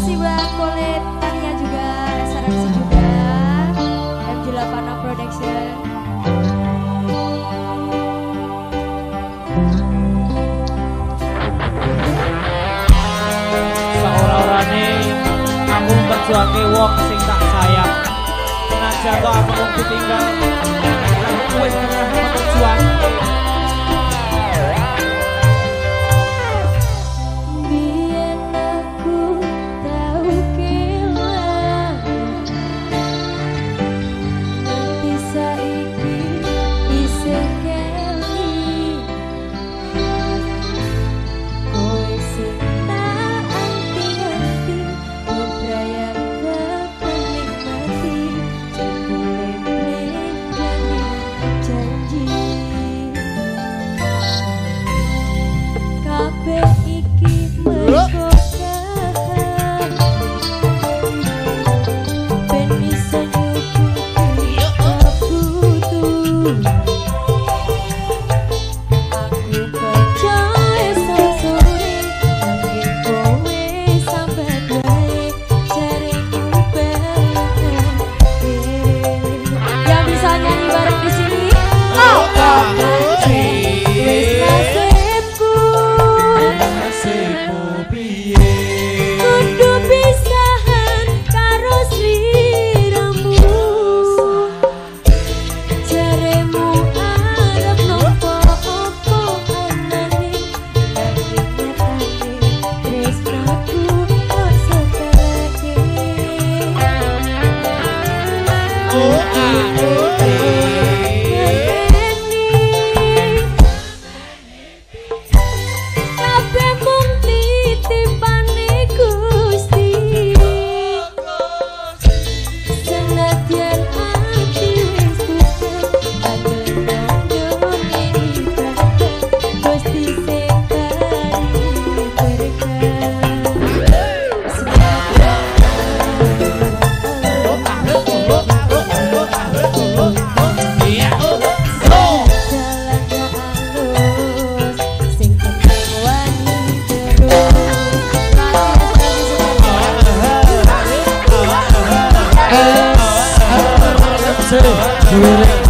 kasih buat Kolit Tania juga, Saransi juga, MG8 Production. Saora-orane aku berjuangke wong sing tak sayang. Senajan to aku ditinggal, aku wis berjuang. Yeah.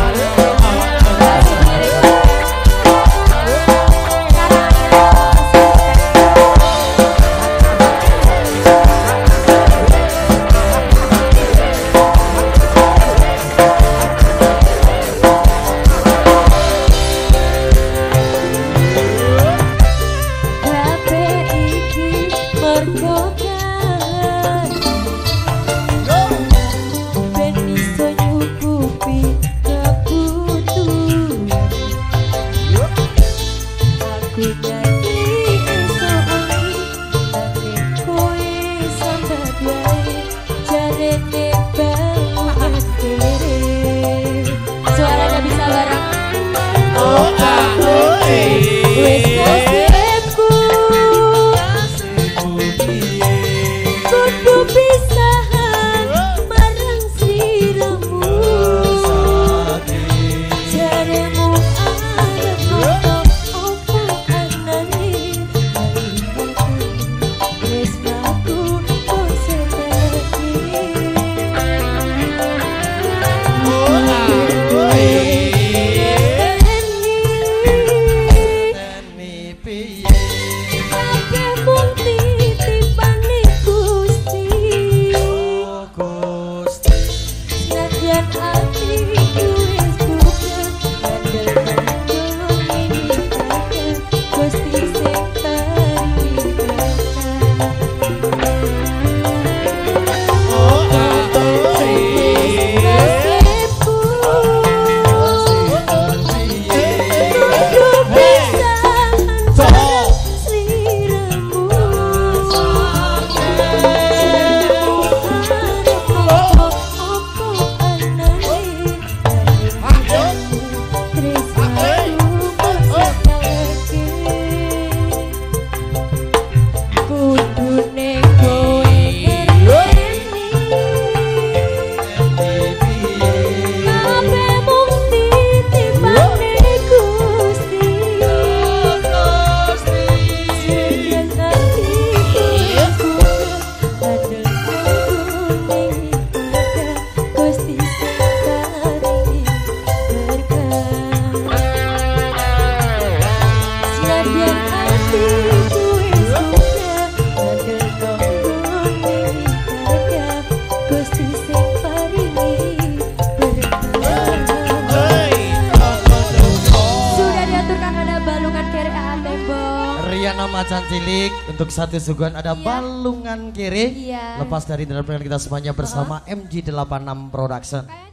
Balungan kiri Tembok. Riana Macan Cilik untuk satu suguhan ada iya. Balungan kiri. Iya. Lepas dari dalam kita semuanya bersama uh -huh. MG86 Production. Kayaknya